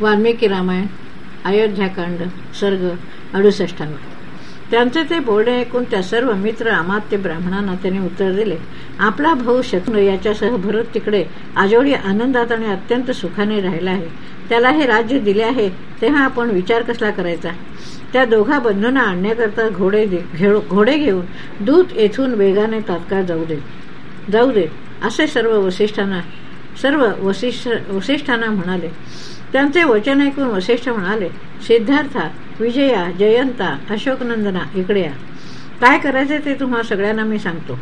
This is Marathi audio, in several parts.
वाल्मिकी रामायण अयोध्याकांड सर्ग अडुसष्टावा त्यांचे ते बोलणे ऐकून त्या सर्व मित्र अमात्य ब्राह्मणांना त्यांनी उत्तर दिले आपला भाऊ शत्रू याच्यासह भरत तिकडे आजोडी आनंदात आणि अत्यंत सुखाने राहिला आहे. त्याला हे राज्य दिले आहे तेव्हा आपण विचार कसला करायचा? त्या दोघा बंधूंना आणण्याकरता घोडे घोडे घेऊन दूत येथून वेगाने तात्काळ जाऊ दे. जाऊ दे असे सर्व वसिष्ठांना सर्व वसिष्ठ वसिष्ठांना म्हणाले. त्यांचे वचन ऐकून वसिष्ठ म्हणाले सिद्धार्था विजया जयंता अशोकनंदना इकडे या. काय करायचे ते तुम्हा सगळ्यांना मी सांगतो.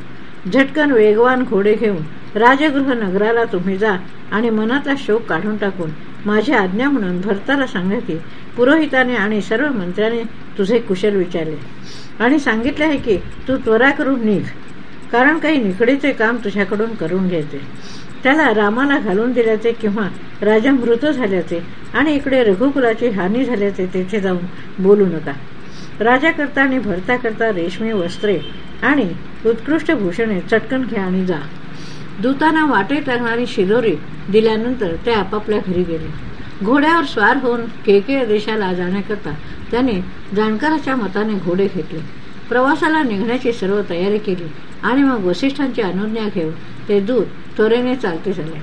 झटकन वेगवान घोडे घेऊन राजगृह नगराला तुम्ही जा आणि मनातला शोक काढून टाकून माझी आज्ञा म्हणून भरताला सांगा की पुरोहिताने आणि सर्व मंत्र्याने तुझे कुशल विचारले. आणि सांगितले आहे की तू त्वरा करून निघ. कारण काही निकडीचे काम तुझ्याकडून करून घ्यायचे त्याला रामाला घालून दिल्याचे किंवा राजा मृत झाल्याचे आणि इकडे रघुकुलाची हानी झाल्याचे तेथे जाऊन बोलू नका. राजा करता आणि भरता करता रेशमी वस्त्रे आणि उत्कृष्ट भूषणे चटकन घ्या आणि जा. दूतांना वाटेत लागणारी शिलोरी दिल्यानंतर ते आपापल्या घरी गेले. घोड्यावर स्वार होऊन केके देशाला जाण्याकरता त्याने जाणकाराच्या मताने घोडे घेतले. प्रवासाला निघण्याची सर्व तयारी केली आणि मग वसिष्ठांची अनुज्ञा घेऊन ते दूत त्वरेने चालते झाले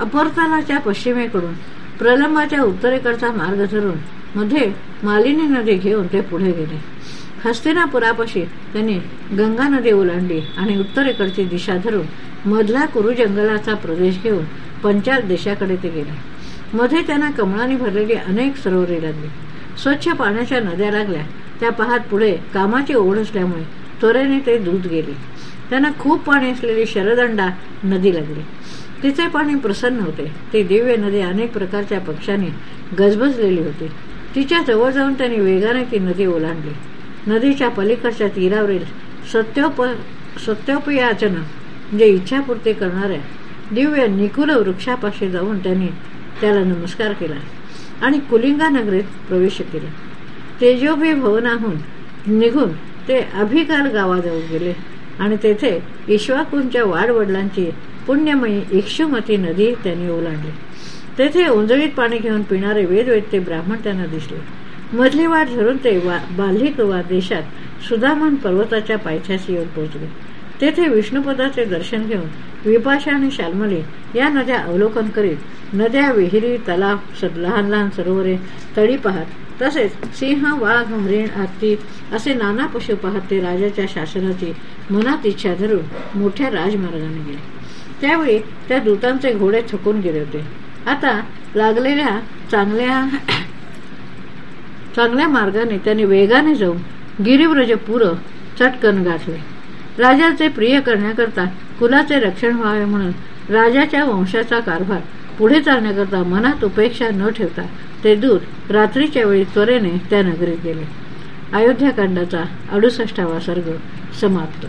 अपरतालाच्या पश्चिमेकडून प्रलंबाच्या उत्तरेकडचा मार्ग धरून मध्ये मालिनी नदी घेऊन ते पुढे गेले. हस्तिनापुरापाशी त्यांनी गंगा नदी ओलांडली आणि उत्तरेकडची दिशा धरून मधला कुरु जंगलाचा प्रदेश घेऊन पंचाल देशाकडे ते गेले. मध्ये त्यांना कमळाने भरलेली अनेक सरोवरे लागली. स्वच्छ पाण्याच्या नद्या लागल्या. त्या पाहत पुढे कामाची ओढ असल्यामुळे त्वरेने ते दूध गेले. त्यांना खूप पाणी असलेली शरदंडा नदी लागली. तिचे पाणी प्रसन्न होते. ती दिव्य नदी अनेक प्रकारच्या पक्षांनी गजबजलेली होती. तिच्या जवळ जाऊन त्यांनी वेगाने ती नदी ओलांडली. नदीच्या पलीकडच्या तीरावरील सत्योप सत्योपयाचन म्हणजे इच्छापूर्ती करणाऱ्या दिव्य निकुल वृक्षापाशी जाऊन त्यांनी त्याला नमस्कार केला आणि कुलिंगा नगरीत प्रवेश केला. तेजोभी भवनाहून निघून ते अभिकाल गावाजवळ गेले. आणि तेथे ईश्वाकूंच्या वाडवडिलांची पुण्यमयी इक्षुमती नदी त्यांनी ओलांडली. तेथे उंजळीत पाणी घेऊन पिणारे वेदवेदते ब्राह्मण त्यांना दिसले. मधली वाट धरून ते वा बाल्हिक देशात सुदामन पर्वताच्या पायथ्याशी येऊन पोहोचले. तेथे विष्णुपदाचे दर्शन घेऊन विपाशा आणि शालमली या नद्या अवलोकन करीत नद्या विहिरी तलाव लहान लहान सरोवरे तळी पाहत तसेच सिंह वाघ हरिण हत्ती असे नाना पशु पाहत ते राजाच्या शासनाची मनात इच्छा धरून मोठ्या राजमार्गाने गेले. त्यावेळी त्या दूतांचे घोडे थकून गेले होते. आता लागलेल्या चांगल्या चांगल्या मार्गाने त्याने वेगाने जाऊन गिरिव्रज पुर चटकन गाठले. राजाचे प्रिय करण्याकरता कुलाचे रक्षण व्हावे म्हणून राजाच्या वंशाचा कारभार पुढे चालण्याकरता मनात उपेक्षा न ठेवता ते दूत रात्रीच्या वेळी त्वरेने त्या नगरीत गेले. अयोध्याकांडाचा अडुसष्टावा सर्ग समाप्त.